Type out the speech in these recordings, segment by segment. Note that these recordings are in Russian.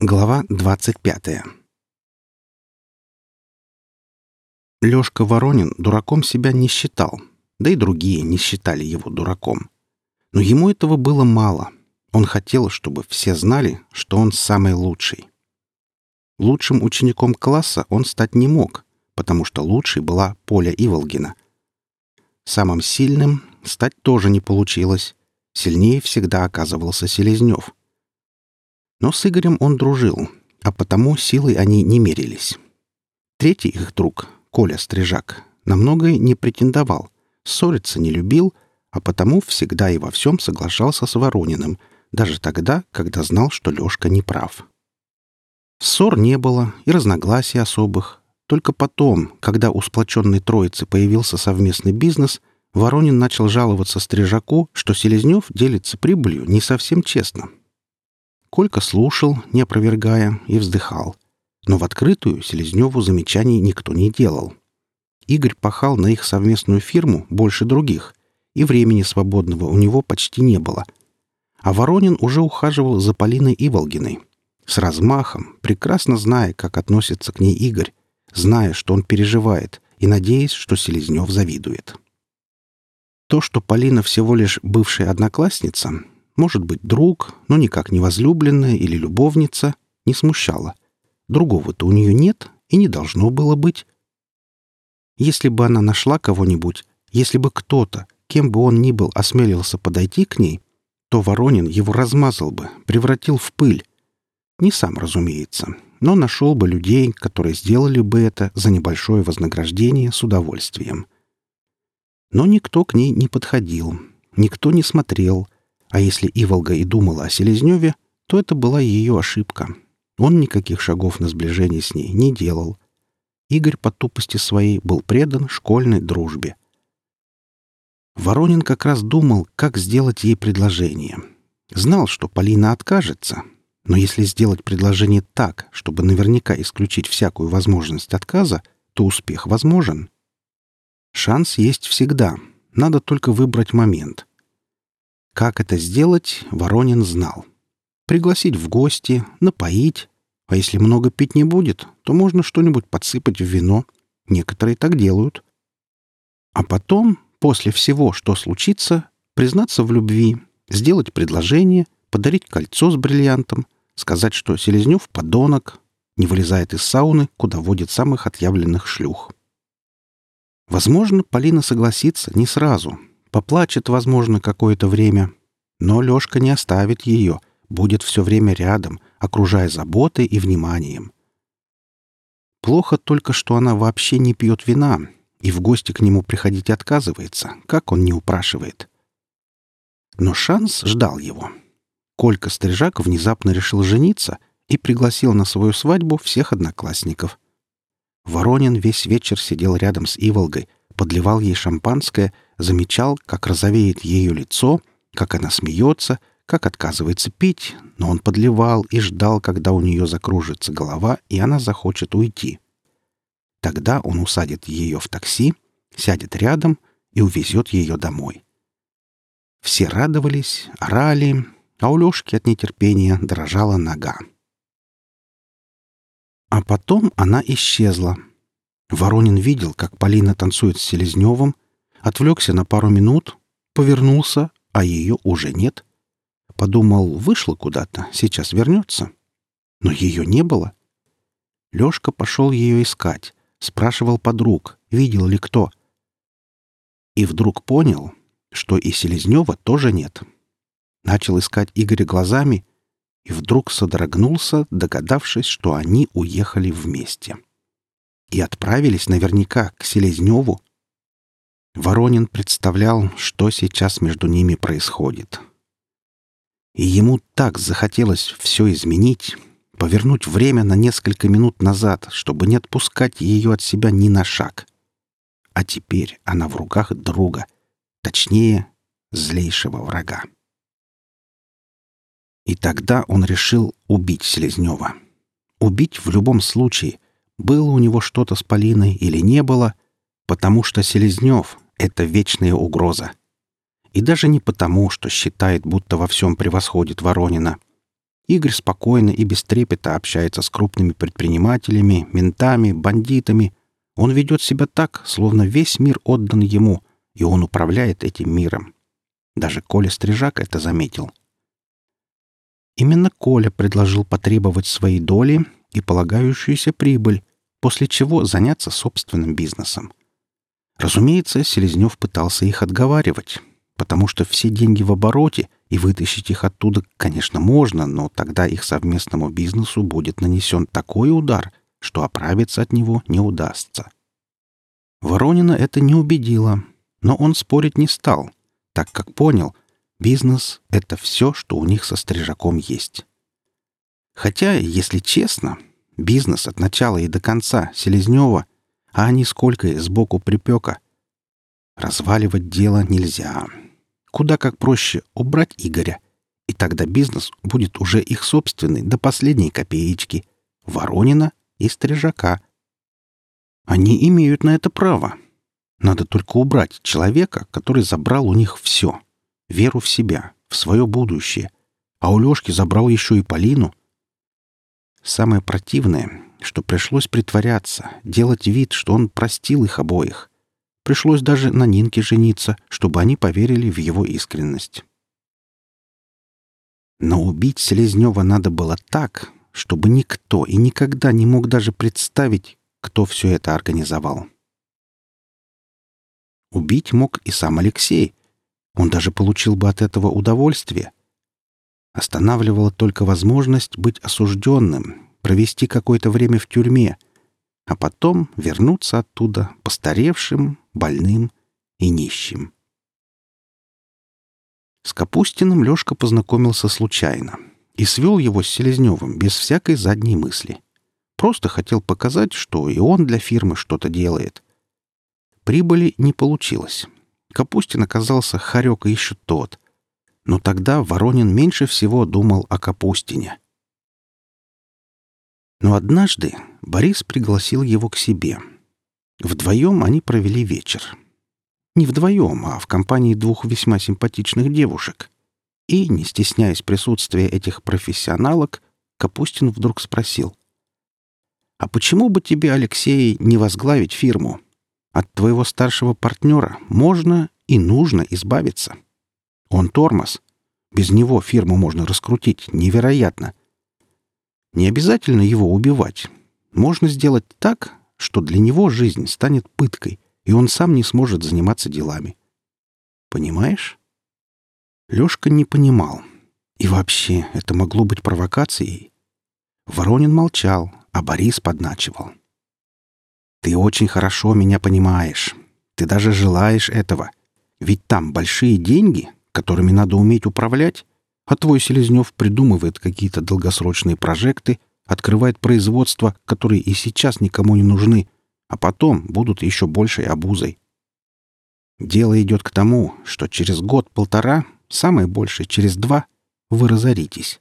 Глава двадцать пятая Лёшка Воронин дураком себя не считал, да и другие не считали его дураком. Но ему этого было мало. Он хотел, чтобы все знали, что он самый лучший. Лучшим учеником класса он стать не мог, потому что лучшей была Поля Иволгина. Самым сильным стать тоже не получилось. Сильнее всегда оказывался Селезнев. Но с Игорем он дружил, а потому силой они не мерились. Третий их друг, Коля Стрижак, на многое не претендовал, ссориться не любил, а потому всегда и во всем соглашался с Ворониным, даже тогда, когда знал, что Лешка не прав. Ссор не было и разногласий особых. Только потом, когда у сплоченной троицы появился совместный бизнес, Воронин начал жаловаться Стрижаку, что Селезнев делится прибылью не совсем честно. Колька слушал, не опровергая, и вздыхал — но в открытую Селезневу замечаний никто не делал. Игорь пахал на их совместную фирму больше других, и времени свободного у него почти не было. А Воронин уже ухаживал за Полиной Иволгиной. С размахом, прекрасно зная, как относится к ней Игорь, зная, что он переживает, и надеясь, что Селезнев завидует. То, что Полина всего лишь бывшая одноклассница, может быть, друг, но никак не возлюбленная или любовница, не смущало — Другого-то у нее нет и не должно было быть. Если бы она нашла кого-нибудь, если бы кто-то, кем бы он ни был, осмелился подойти к ней, то Воронин его размазал бы, превратил в пыль. Не сам, разумеется, но нашел бы людей, которые сделали бы это за небольшое вознаграждение с удовольствием. Но никто к ней не подходил, никто не смотрел, а если Иволга и думала о Селезневе, то это была ее ошибка — он никаких шагов на сближение с ней не делал. Игорь по тупости своей был предан школьной дружбе. Воронин как раз думал, как сделать ей предложение. Знал, что Полина откажется, но если сделать предложение так, чтобы наверняка исключить всякую возможность отказа, то успех возможен. Шанс есть всегда, надо только выбрать момент. Как это сделать, Воронин знал пригласить в гости, напоить. А если много пить не будет, то можно что-нибудь подсыпать в вино. Некоторые так делают. А потом, после всего, что случится, признаться в любви, сделать предложение, подарить кольцо с бриллиантом, сказать, что Селезнев — подонок, не вылезает из сауны, куда водит самых отъявленных шлюх. Возможно, Полина согласится не сразу. Поплачет, возможно, какое-то время. Но Лёшка не оставит ее, будет все время рядом, окружая заботой и вниманием. Плохо только, что она вообще не пьет вина и в гости к нему приходить отказывается, как он не упрашивает. Но шанс ждал его. Колька Стрижак внезапно решил жениться и пригласил на свою свадьбу всех одноклассников. Воронин весь вечер сидел рядом с Иволгой, подливал ей шампанское, замечал, как розовеет ее лицо, как она смеется, как отказывается пить, но он подливал и ждал, когда у нее закружится голова, и она захочет уйти. Тогда он усадит ее в такси, сядет рядом и увезет ее домой. Все радовались, орали, а у Лешки от нетерпения дрожала нога. А потом она исчезла. Воронин видел, как Полина танцует с Селезневым, отвлекся на пару минут, повернулся, а ее уже нет — Подумал, вышла куда-то, сейчас вернется. Но ее не было. Лешка пошел ее искать, спрашивал подруг, видел ли кто. И вдруг понял, что и Селезнева тоже нет. Начал искать Игоря глазами и вдруг содрогнулся, догадавшись, что они уехали вместе. И отправились наверняка к Селезневу. Воронин представлял, что сейчас между ними происходит. И ему так захотелось все изменить, повернуть время на несколько минут назад, чтобы не отпускать ее от себя ни на шаг. А теперь она в руках друга, точнее, злейшего врага. И тогда он решил убить Селезнева. Убить в любом случае, было у него что-то с Полиной или не было, потому что Селезнев — это вечная угроза. И даже не потому, что считает, будто во всем превосходит Воронина. Игорь спокойно и без трепета общается с крупными предпринимателями, ментами, бандитами. Он ведет себя так, словно весь мир отдан ему, и он управляет этим миром. Даже Коля Стрижак это заметил. Именно Коля предложил потребовать своей доли и полагающуюся прибыль, после чего заняться собственным бизнесом. Разумеется, Селезнев пытался их отговаривать, потому что все деньги в обороте, и вытащить их оттуда, конечно, можно, но тогда их совместному бизнесу будет нанесен такой удар, что оправиться от него не удастся. Воронина это не убедило, но он спорить не стал, так как понял, бизнес — это все, что у них со стрижаком есть. Хотя, если честно, бизнес от начала и до конца Селезнева — а они сколько сбоку припека. Разваливать дело нельзя. Куда как проще убрать Игоря, и тогда бизнес будет уже их собственный до последней копеечки. Воронина и Стрижака. Они имеют на это право. Надо только убрать человека, который забрал у них все. Веру в себя, в свое будущее. А у Лешки забрал еще и Полину. Самое противное что пришлось притворяться, делать вид, что он простил их обоих. Пришлось даже на Нинке жениться, чтобы они поверили в его искренность. Но убить Селезнева надо было так, чтобы никто и никогда не мог даже представить, кто все это организовал. Убить мог и сам Алексей. Он даже получил бы от этого удовольствие. Останавливала только возможность быть осужденным, провести какое-то время в тюрьме, а потом вернуться оттуда постаревшим, больным и нищим. С Капустиным Лёшка познакомился случайно и свел его с Селезневым без всякой задней мысли. Просто хотел показать, что и он для фирмы что-то делает. Прибыли не получилось. Капустин оказался хорек еще тот. Но тогда Воронин меньше всего думал о Капустине — но однажды Борис пригласил его к себе. Вдвоем они провели вечер. Не вдвоем, а в компании двух весьма симпатичных девушек. И, не стесняясь присутствия этих профессионалок, Капустин вдруг спросил. «А почему бы тебе, Алексей, не возглавить фирму? От твоего старшего партнера можно и нужно избавиться. Он тормоз. Без него фирму можно раскрутить невероятно. Не обязательно его убивать. Можно сделать так, что для него жизнь станет пыткой, и он сам не сможет заниматься делами. Понимаешь? Лёшка не понимал. И вообще, это могло быть провокацией. Воронин молчал, а Борис подначивал. «Ты очень хорошо меня понимаешь. Ты даже желаешь этого. Ведь там большие деньги, которыми надо уметь управлять, а твой Селезнев придумывает какие-то долгосрочные прожекты, открывает производства, которые и сейчас никому не нужны, а потом будут еще большей обузой. Дело идет к тому, что через год-полтора, самое большее через два, вы разоритесь.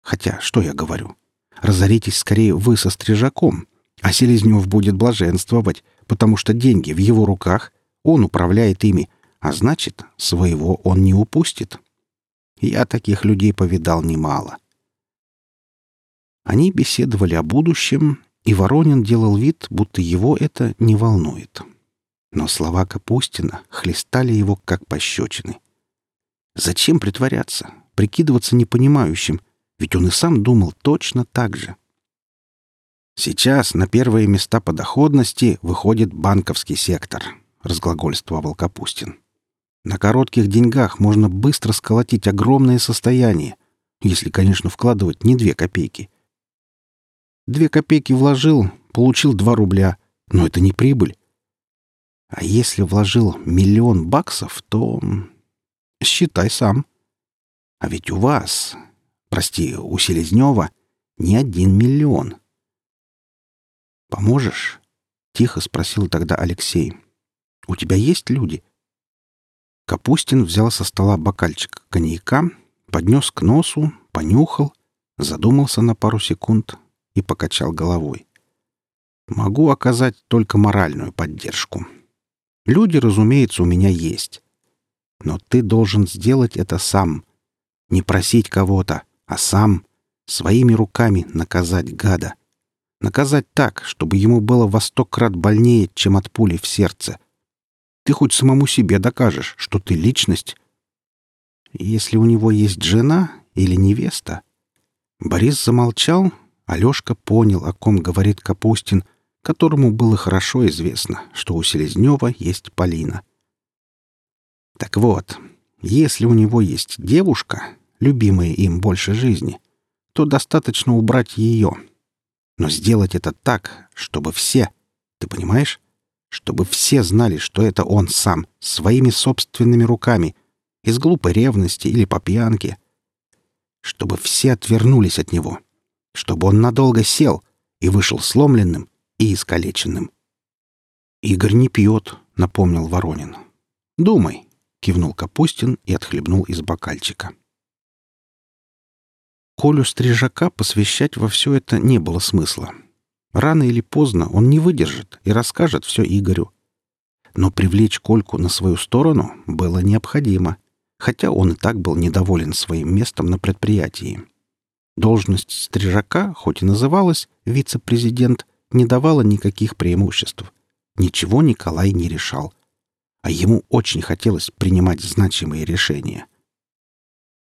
Хотя, что я говорю? Разоритесь скорее вы со стрижаком, а Селезнев будет блаженствовать, потому что деньги в его руках, он управляет ими, а значит, своего он не упустит. Я таких людей повидал немало. Они беседовали о будущем, и Воронин делал вид, будто его это не волнует. Но слова Капустина хлестали его как пощечины. Зачем притворяться, прикидываться непонимающим, ведь он и сам думал точно так же. «Сейчас на первые места по доходности выходит банковский сектор», — разглагольствовал Капустин. На коротких деньгах можно быстро сколотить огромное состояние, если, конечно, вкладывать не две копейки. Две копейки вложил, получил два рубля, но это не прибыль. А если вложил миллион баксов, то... Считай сам. А ведь у вас, прости, у Селезнева, не один миллион. «Поможешь?» — тихо спросил тогда Алексей. «У тебя есть люди?» Капустин взял со стола бокальчик коньяка, поднес к носу, понюхал, задумался на пару секунд и покачал головой. «Могу оказать только моральную поддержку. Люди, разумеется, у меня есть. Но ты должен сделать это сам. Не просить кого-то, а сам. Своими руками наказать гада. Наказать так, чтобы ему было во сто крат больнее, чем от пули в сердце. Ты хоть самому себе докажешь, что ты личность. Если у него есть жена или невеста... Борис замолчал, Алешка понял, о ком говорит Капустин, которому было хорошо известно, что у Селезнева есть Полина. Так вот, если у него есть девушка, любимая им больше жизни, то достаточно убрать ее. Но сделать это так, чтобы все, ты понимаешь, чтобы все знали, что это он сам, своими собственными руками, из глупой ревности или по пьянке. Чтобы все отвернулись от него. Чтобы он надолго сел и вышел сломленным и искалеченным. «Игорь не пьет», — напомнил Воронин. «Думай», — кивнул Капустин и отхлебнул из бокальчика. Колю Стрижака посвящать во все это не было смысла. Рано или поздно он не выдержит и расскажет все Игорю. Но привлечь Кольку на свою сторону было необходимо, хотя он и так был недоволен своим местом на предприятии. Должность Стрижака, хоть и называлась вице-президент, не давала никаких преимуществ. Ничего Николай не решал. А ему очень хотелось принимать значимые решения.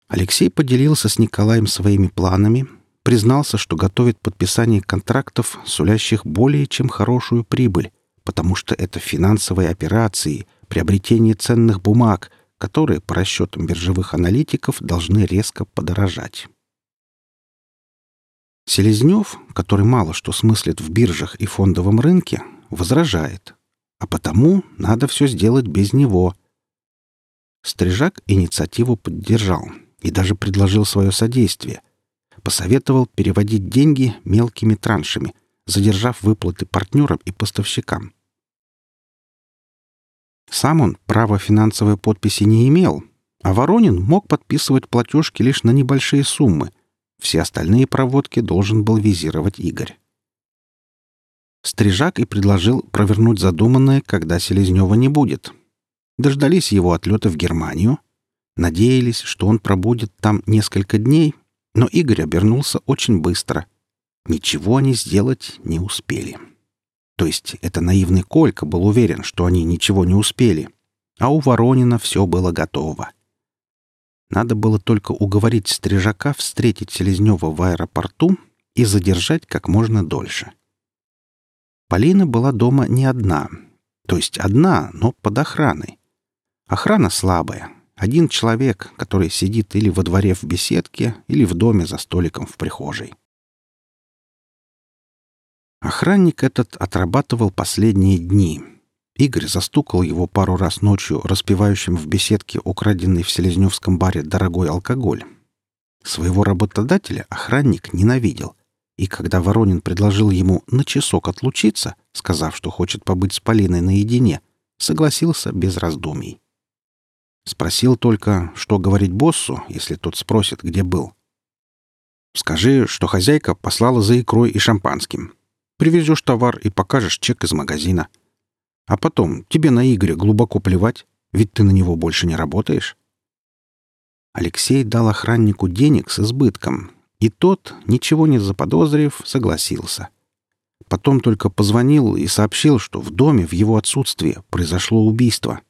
Алексей поделился с Николаем своими планами, признался, что готовит подписание контрактов, сулящих более чем хорошую прибыль, потому что это финансовые операции, приобретение ценных бумаг, которые, по расчетам биржевых аналитиков, должны резко подорожать. Селезнев, который мало что смыслит в биржах и фондовом рынке, возражает, а потому надо все сделать без него. Стрижак инициативу поддержал и даже предложил свое содействие — посоветовал переводить деньги мелкими траншами, задержав выплаты партнерам и поставщикам. Сам он права финансовой подписи не имел, а Воронин мог подписывать платежки лишь на небольшие суммы. Все остальные проводки должен был визировать Игорь. Стрижак и предложил провернуть задуманное, когда Селезнева не будет. Дождались его отлета в Германию, надеялись, что он пробудет там несколько дней но Игорь обернулся очень быстро. Ничего они сделать не успели. То есть это наивный Колька был уверен, что они ничего не успели, а у Воронина все было готово. Надо было только уговорить Стрижака встретить Селезнева в аэропорту и задержать как можно дольше. Полина была дома не одна. То есть одна, но под охраной. Охрана слабая, один человек, который сидит или во дворе в беседке, или в доме за столиком в прихожей. Охранник этот отрабатывал последние дни. Игорь застукал его пару раз ночью, распивающим в беседке украденный в Селезневском баре дорогой алкоголь. Своего работодателя охранник ненавидел. И когда Воронин предложил ему на часок отлучиться, сказав, что хочет побыть с Полиной наедине, согласился без раздумий. Спросил только, что говорить боссу, если тот спросит, где был. Скажи, что хозяйка послала за икрой и шампанским. Привезешь товар и покажешь чек из магазина. А потом, тебе на Игоря глубоко плевать, ведь ты на него больше не работаешь. Алексей дал охраннику денег с избытком, и тот, ничего не заподозрив, согласился. Потом только позвонил и сообщил, что в доме в его отсутствие произошло убийство —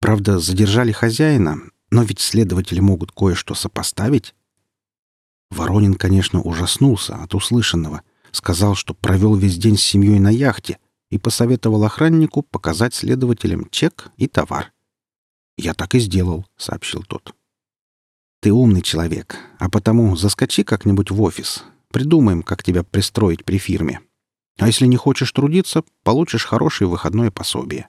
Правда, задержали хозяина, но ведь следователи могут кое-что сопоставить. Воронин, конечно, ужаснулся от услышанного, сказал, что провел весь день с семьей на яхте и посоветовал охраннику показать следователям чек и товар. «Я так и сделал», — сообщил тот. «Ты умный человек, а потому заскочи как-нибудь в офис. Придумаем, как тебя пристроить при фирме. А если не хочешь трудиться, получишь хорошее выходное пособие».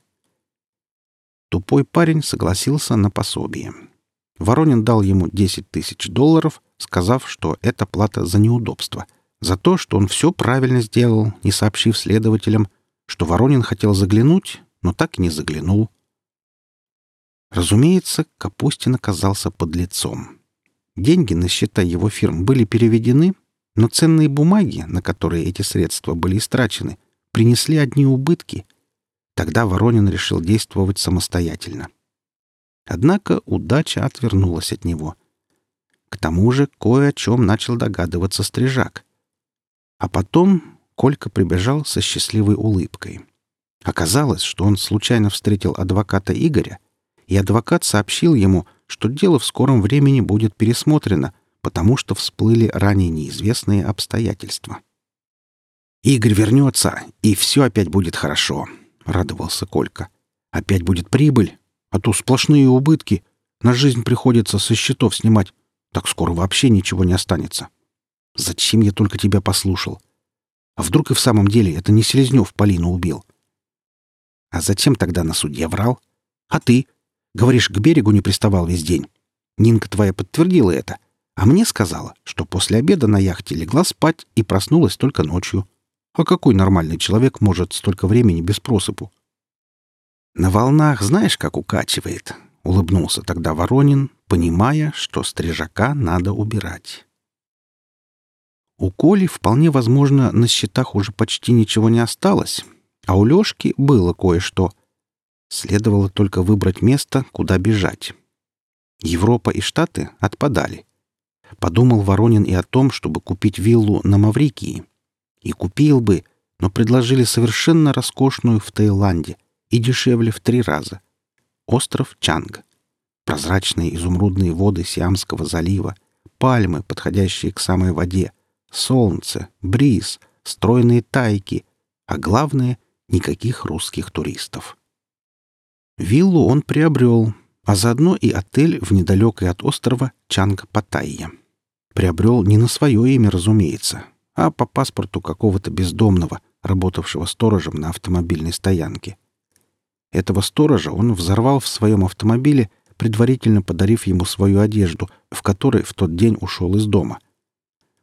Тупой парень согласился на пособие. Воронин дал ему 10 тысяч долларов, сказав, что это плата за неудобство. За то, что он все правильно сделал, не сообщив следователям, что Воронин хотел заглянуть, но так и не заглянул. Разумеется, Капустин оказался под лицом. Деньги на счета его фирм были переведены, но ценные бумаги, на которые эти средства были истрачены, принесли одни убытки — Тогда Воронин решил действовать самостоятельно. Однако удача отвернулась от него. К тому же кое о чем начал догадываться Стрижак. А потом Колька прибежал со счастливой улыбкой. Оказалось, что он случайно встретил адвоката Игоря, и адвокат сообщил ему, что дело в скором времени будет пересмотрено, потому что всплыли ранее неизвестные обстоятельства. «Игорь вернется, и все опять будет хорошо», — радовался Колька. «Опять будет прибыль, а то сплошные убытки. На жизнь приходится со счетов снимать. Так скоро вообще ничего не останется. Зачем я только тебя послушал? А вдруг и в самом деле это не Селезнев Полину убил? А зачем тогда на суде врал? А ты? Говоришь, к берегу не приставал весь день. Нинка твоя подтвердила это. А мне сказала, что после обеда на яхте легла спать и проснулась только ночью. А какой нормальный человек может столько времени без просыпу? На волнах знаешь, как укачивает, — улыбнулся тогда Воронин, понимая, что стрижака надо убирать. У Коли, вполне возможно, на счетах уже почти ничего не осталось, а у Лёшки было кое-что. Следовало только выбрать место, куда бежать. Европа и Штаты отпадали. Подумал Воронин и о том, чтобы купить виллу на Маврикии. И купил бы, но предложили совершенно роскошную в Таиланде и дешевле в три раза. Остров Чанг. Прозрачные изумрудные воды Сиамского залива, пальмы, подходящие к самой воде, солнце, бриз, стройные тайки, а главное — никаких русских туристов. Виллу он приобрел, а заодно и отель в недалекой от острова Чанг-Паттайя. Приобрел не на свое имя, разумеется, а по паспорту какого-то бездомного, работавшего сторожем на автомобильной стоянке. Этого сторожа он взорвал в своем автомобиле, предварительно подарив ему свою одежду, в которой в тот день ушел из дома.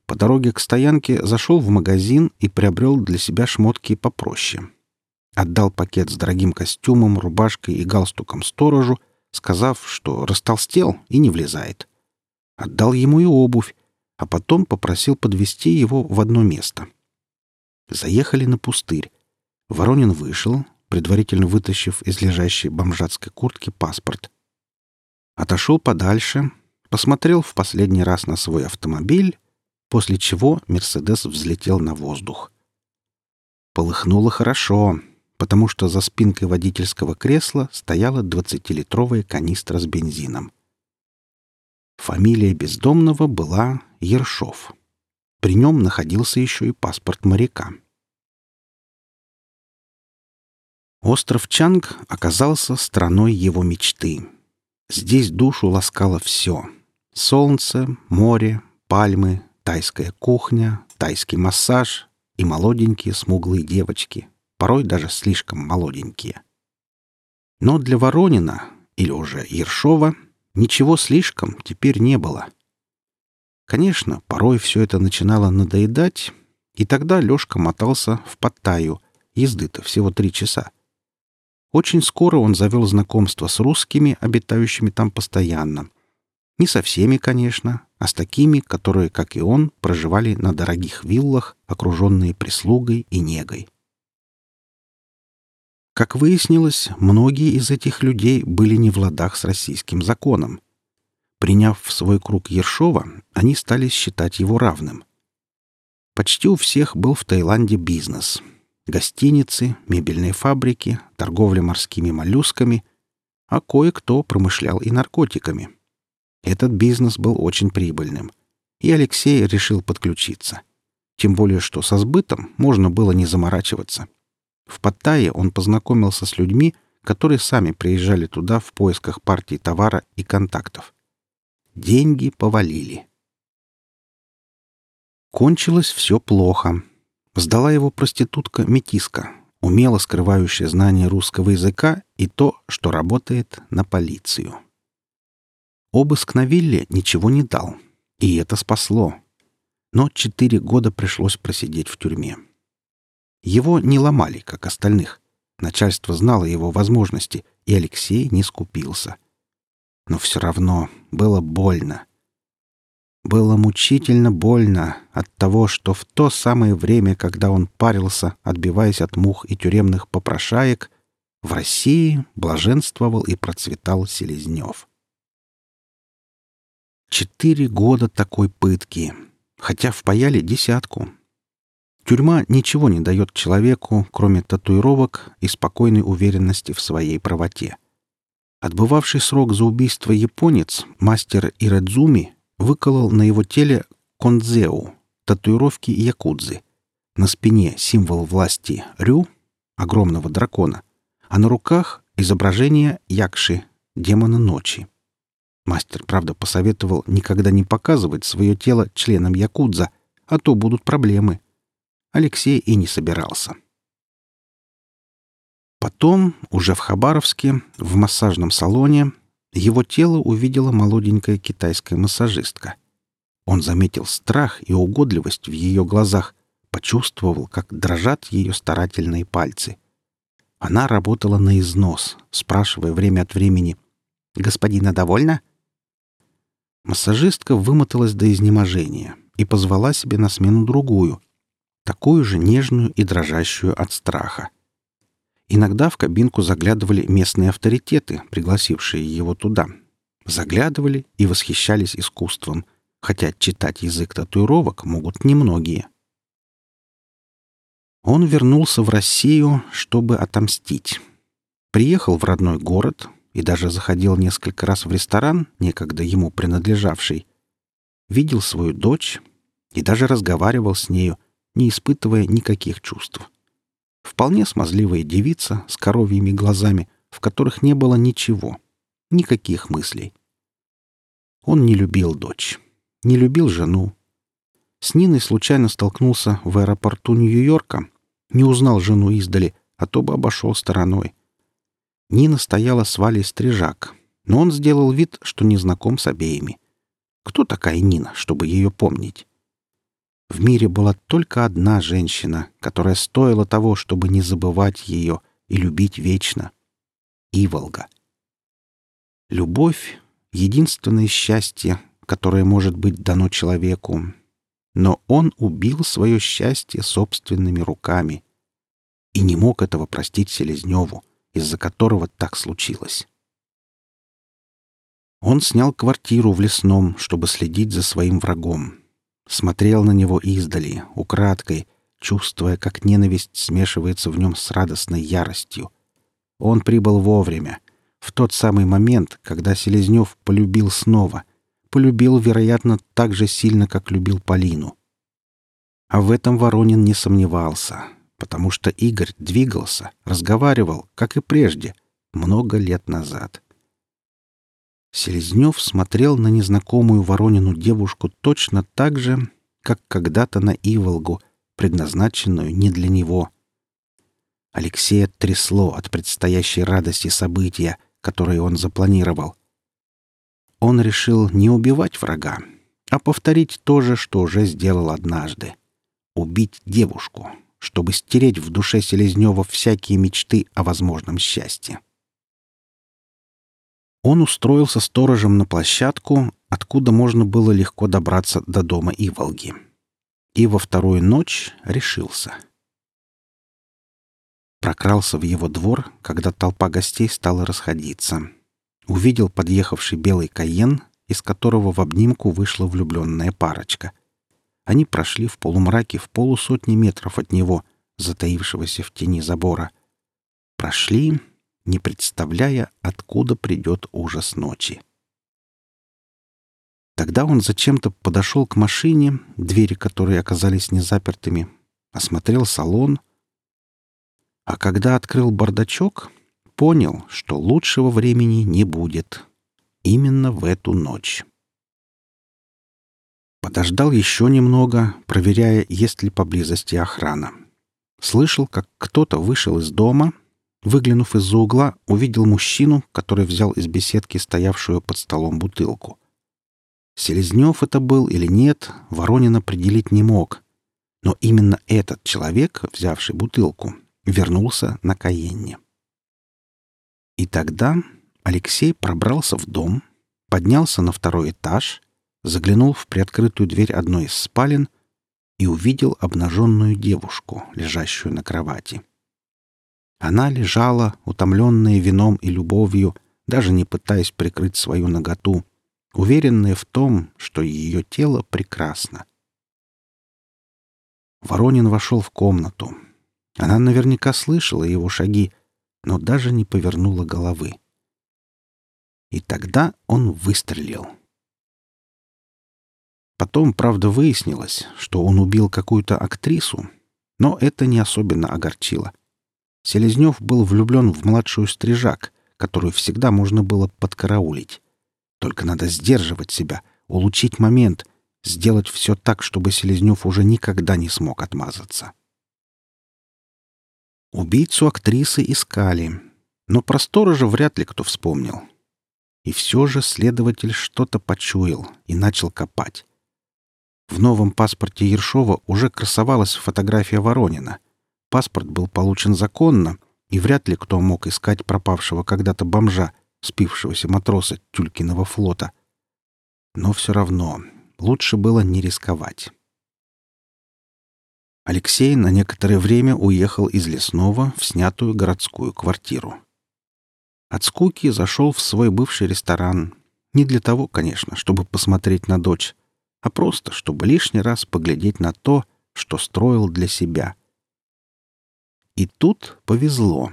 По дороге к стоянке зашел в магазин и приобрел для себя шмотки попроще. Отдал пакет с дорогим костюмом, рубашкой и галстуком сторожу, сказав, что растолстел и не влезает. Отдал ему и обувь, а потом попросил подвести его в одно место. Заехали на пустырь. Воронин вышел, предварительно вытащив из лежащей бомжатской куртки паспорт. Отошел подальше, посмотрел в последний раз на свой автомобиль, после чего «Мерседес» взлетел на воздух. Полыхнуло хорошо, потому что за спинкой водительского кресла стояла двадцатилитровая канистра с бензином. Фамилия бездомного была Ершов. При нем находился еще и паспорт моряка. Остров Чанг оказался страной его мечты. Здесь душу ласкало все. Солнце, море, пальмы, тайская кухня, тайский массаж и молоденькие смуглые девочки, порой даже слишком молоденькие. Но для Воронина, или уже Ершова, Ничего слишком теперь не было. Конечно, порой все это начинало надоедать, и тогда Лёшка мотался в Паттайю, езды-то всего три часа. Очень скоро он завел знакомство с русскими, обитающими там постоянно. Не со всеми, конечно, а с такими, которые, как и он, проживали на дорогих виллах, окруженные прислугой и негой. Как выяснилось, многие из этих людей были не в ладах с российским законом. Приняв в свой круг Ершова, они стали считать его равным. Почти у всех был в Таиланде бизнес. Гостиницы, мебельные фабрики, торговля морскими моллюсками, а кое-кто промышлял и наркотиками. Этот бизнес был очень прибыльным, и Алексей решил подключиться. Тем более, что со сбытом можно было не заморачиваться. В Паттайе он познакомился с людьми, которые сами приезжали туда в поисках партии товара и контактов. Деньги повалили. Кончилось все плохо. Сдала его проститутка Метиска, умело скрывающая знание русского языка и то, что работает на полицию. Обыск на вилле ничего не дал, и это спасло. Но четыре года пришлось просидеть в тюрьме. Его не ломали, как остальных. Начальство знало его возможности, и Алексей не скупился. Но все равно было больно. Было мучительно больно от того, что в то самое время, когда он парился, отбиваясь от мух и тюремных попрошаек, в России блаженствовал и процветал Селезнев. Четыре года такой пытки, хотя впаяли десятку. Тюрьма ничего не дает человеку, кроме татуировок и спокойной уверенности в своей правоте. Отбывавший срок за убийство японец, мастер Ирадзуми, выколол на его теле кондзеу, татуировки якудзы. На спине символ власти Рю, огромного дракона, а на руках изображение Якши, демона ночи. Мастер, правда, посоветовал никогда не показывать свое тело членам Якудза, а то будут проблемы. Алексей и не собирался. Потом, уже в Хабаровске, в массажном салоне, его тело увидела молоденькая китайская массажистка. Он заметил страх и угодливость в ее глазах, почувствовал, как дрожат ее старательные пальцы. Она работала на износ, спрашивая время от времени «Господина довольна?» Массажистка вымоталась до изнеможения и позвала себе на смену другую, такую же нежную и дрожащую от страха. Иногда в кабинку заглядывали местные авторитеты, пригласившие его туда. Заглядывали и восхищались искусством, хотя читать язык татуировок могут немногие. Он вернулся в Россию, чтобы отомстить. Приехал в родной город, и даже заходил несколько раз в ресторан, некогда ему принадлежавший. Видел свою дочь и даже разговаривал с нею, не испытывая никаких чувств. Вполне смазливая девица с коровьими глазами, в которых не было ничего, никаких мыслей. Он не любил дочь, не любил жену. С Ниной случайно столкнулся в аэропорту Нью-Йорка, не узнал жену издали, а то бы обошел стороной. Нина стояла с Валей Стрижак, но он сделал вид, что не знаком с обеими. Кто такая Нина, чтобы ее помнить? В мире была только одна женщина, которая стоила того, чтобы не забывать ее и любить вечно. Иволга. Любовь — единственное счастье, которое может быть дано человеку. Но он убил свое счастье собственными руками и не мог этого простить Селезневу из-за которого так случилось. Он снял квартиру в лесном, чтобы следить за своим врагом. Смотрел на него издали, украдкой, чувствуя, как ненависть смешивается в нем с радостной яростью. Он прибыл вовремя, в тот самый момент, когда Селезнев полюбил снова. Полюбил, вероятно, так же сильно, как любил Полину. А в этом Воронин не сомневался потому что Игорь двигался, разговаривал, как и прежде, много лет назад. Селезнев смотрел на незнакомую Воронину девушку точно так же, как когда-то на Иволгу, предназначенную не для него. Алексея трясло от предстоящей радости события, которое он запланировал. Он решил не убивать врага, а повторить то же, что уже сделал однажды — убить девушку, чтобы стереть в душе Селезнева всякие мечты о возможном счастье. Он устроился сторожем на площадку, откуда можно было легко добраться до дома Иволги. И во вторую ночь решился. Прокрался в его двор, когда толпа гостей стала расходиться. Увидел подъехавший белый каен, из которого в обнимку вышла влюбленная парочка. Они прошли в полумраке в полусотни метров от него, затаившегося в тени забора. Прошли, не представляя, откуда придет ужас ночи. Тогда он зачем-то подошел к машине, двери которой оказались незапертыми, осмотрел салон, а когда открыл бардачок, понял, что лучшего времени не будет. Именно в эту ночь. Подождал еще немного, проверяя, есть ли поблизости охрана. Слышал, как кто-то вышел из дома, выглянув из-за угла, увидел мужчину, который взял из беседки стоявшую под столом бутылку. Селезнев это был или нет, Воронин определить не мог. Но именно этот человек, взявший бутылку, вернулся на Каенне. И тогда Алексей пробрался в дом, поднялся на второй этаж — заглянул в приоткрытую дверь одной из спален и увидел обнаженную девушку, лежащую на кровати. Она лежала, утомленная вином и любовью, даже не пытаясь прикрыть свою наготу, уверенная в том, что ее тело прекрасно. Воронин вошел в комнату. Она наверняка слышала его шаги, но даже не повернула головы. И тогда он выстрелил. Потом, правда, выяснилось, что он убил какую-то актрису, но это не особенно огорчило. Селезнев был влюблен в младшую стрижак, которую всегда можно было подкараулить. Только надо сдерживать себя, улучшить момент, сделать все так, чтобы Селезнев уже никогда не смог отмазаться. Убийцу актрисы искали, но про сторожа вряд ли кто вспомнил. И все же следователь что-то почуял и начал копать. В новом паспорте Ершова уже красовалась фотография Воронина. Паспорт был получен законно, и вряд ли кто мог искать пропавшего когда-то бомжа, спившегося матроса Тюлькиного флота. Но все равно лучше было не рисковать. Алексей на некоторое время уехал из лесного в снятую городскую квартиру. От скуки зашел в свой бывший ресторан. Не для того, конечно, чтобы посмотреть на дочь, а просто, чтобы лишний раз поглядеть на то, что строил для себя. И тут повезло.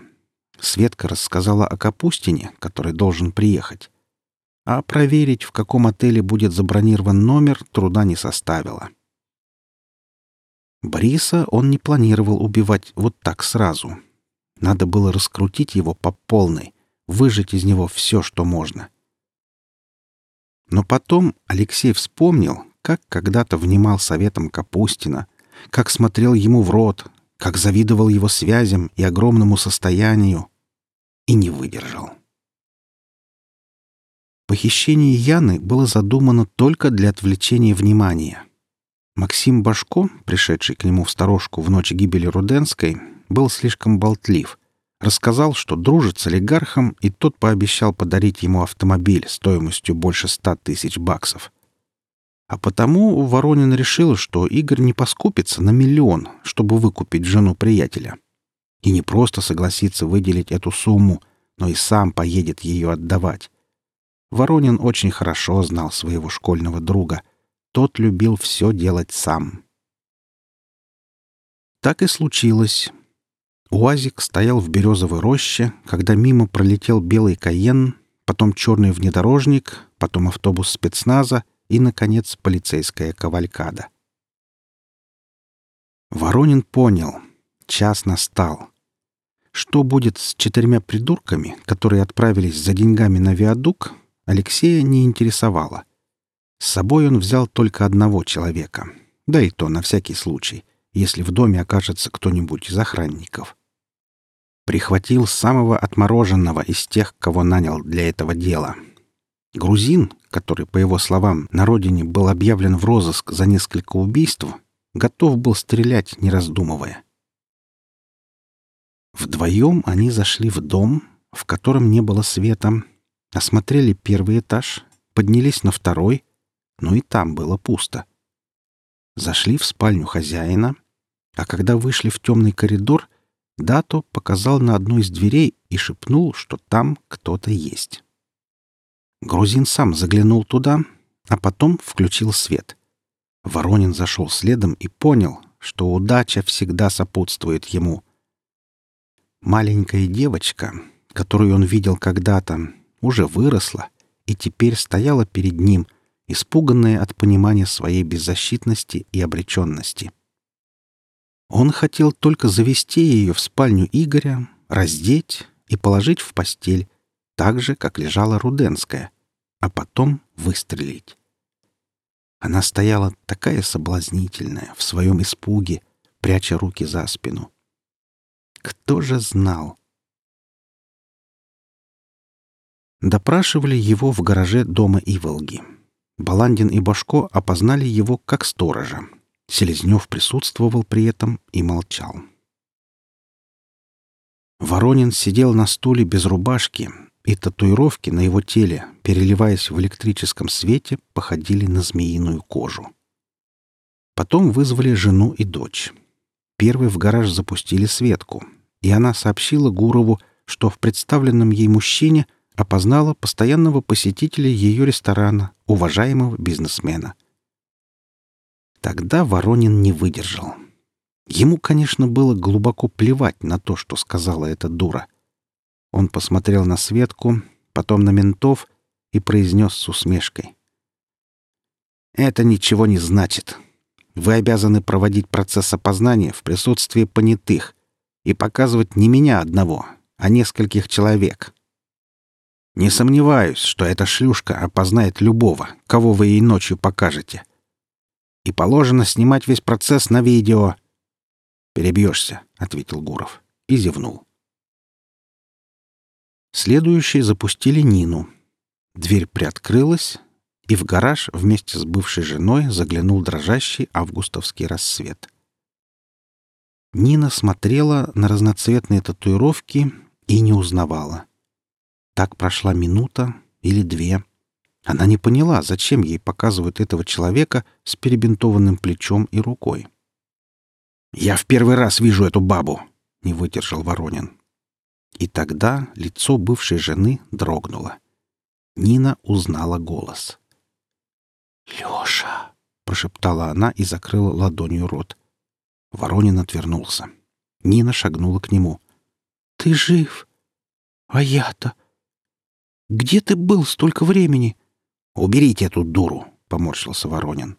Светка рассказала о Капустине, который должен приехать. А проверить, в каком отеле будет забронирован номер, труда не составило. Бориса он не планировал убивать вот так сразу. Надо было раскрутить его по полной, выжать из него все, что можно. Но потом Алексей вспомнил, как когда-то внимал советам Капустина, как смотрел ему в рот, как завидовал его связям и огромному состоянию, и не выдержал. Похищение Яны было задумано только для отвлечения внимания. Максим Башко, пришедший к нему в сторожку в ночь гибели Руденской, был слишком болтлив. Рассказал, что дружит с олигархом, и тот пообещал подарить ему автомобиль стоимостью больше ста тысяч баксов. А потому Воронин решил, что Игорь не поскупится на миллион, чтобы выкупить жену приятеля. И не просто согласится выделить эту сумму, но и сам поедет ее отдавать. Воронин очень хорошо знал своего школьного друга. Тот любил все делать сам. Так и случилось. УАЗик стоял в березовой роще, когда мимо пролетел белый Каен, потом черный внедорожник, потом автобус спецназа — и, наконец, полицейская кавалькада. Воронин понял. Час настал. Что будет с четырьмя придурками, которые отправились за деньгами на виадук, Алексея не интересовало. С собой он взял только одного человека, да и то на всякий случай, если в доме окажется кто-нибудь из охранников. Прихватил самого отмороженного из тех, кого нанял для этого дела — Грузин, который, по его словам, на родине был объявлен в розыск за несколько убийств, готов был стрелять, не раздумывая. Вдвоем они зашли в дом, в котором не было света, осмотрели первый этаж, поднялись на второй, но и там было пусто. Зашли в спальню хозяина, а когда вышли в темный коридор, Дато показал на одну из дверей и шепнул, что там кто-то есть. Грузин сам заглянул туда, а потом включил свет. Воронин зашел следом и понял, что удача всегда сопутствует ему. Маленькая девочка, которую он видел когда-то, уже выросла и теперь стояла перед ним, испуганная от понимания своей беззащитности и обреченности. Он хотел только завести ее в спальню Игоря, раздеть и положить в постель, так же, как лежала Руденская, а потом выстрелить. Она стояла такая соблазнительная, в своем испуге, пряча руки за спину. Кто же знал? Допрашивали его в гараже дома Иволги. Баландин и Башко опознали его как сторожа. Селезнев присутствовал при этом и молчал. Воронин сидел на стуле без рубашки, и татуировки на его теле, переливаясь в электрическом свете, походили на змеиную кожу. Потом вызвали жену и дочь. Первый в гараж запустили Светку, и она сообщила Гурову, что в представленном ей мужчине опознала постоянного посетителя ее ресторана, уважаемого бизнесмена. Тогда Воронин не выдержал. Ему, конечно, было глубоко плевать на то, что сказала эта дура. Он посмотрел на Светку, потом на ментов и произнес с усмешкой. «Это ничего не значит. Вы обязаны проводить процесс опознания в присутствии понятых и показывать не меня одного, а нескольких человек. Не сомневаюсь, что эта шлюшка опознает любого, кого вы ей ночью покажете. И положено снимать весь процесс на видео. «Перебьешься», — ответил Гуров и зевнул. Следующие запустили Нину. Дверь приоткрылась, и в гараж вместе с бывшей женой заглянул дрожащий августовский рассвет. Нина смотрела на разноцветные татуировки и не узнавала. Так прошла минута или две. Она не поняла, зачем ей показывают этого человека с перебинтованным плечом и рукой. «Я в первый раз вижу эту бабу!» — не выдержал Воронин. И тогда лицо бывшей жены дрогнуло. Нина узнала голос. «Лёша!» — прошептала она и закрыла ладонью рот. Воронин отвернулся. Нина шагнула к нему. «Ты жив? А я-то...» Где ты был столько времени?» «Уберите эту дуру!» — поморщился Воронин.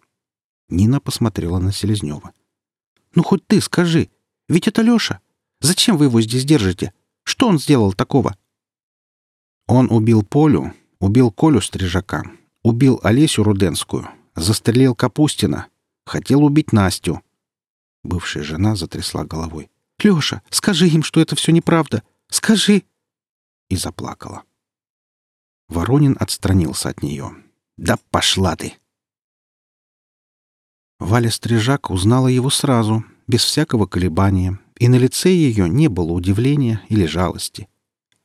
Нина посмотрела на Селезнева. «Ну, хоть ты скажи. Ведь это Леша. Зачем вы его здесь держите? Что он сделал такого?» Он убил Полю, убил Колю Стрижака, убил Олесю Руденскую, застрелил Капустина, хотел убить Настю. Бывшая жена затрясла головой. «Леша, скажи им, что это все неправда. Скажи!» И заплакала. Воронин отстранился от нее. «Да пошла ты!» Валя Стрижак узнала его сразу, без всякого колебания, и на лице ее не было удивления или жалости.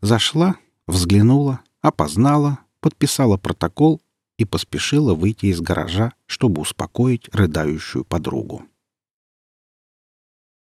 Зашла, взглянула, опознала, подписала протокол и поспешила выйти из гаража, чтобы успокоить рыдающую подругу.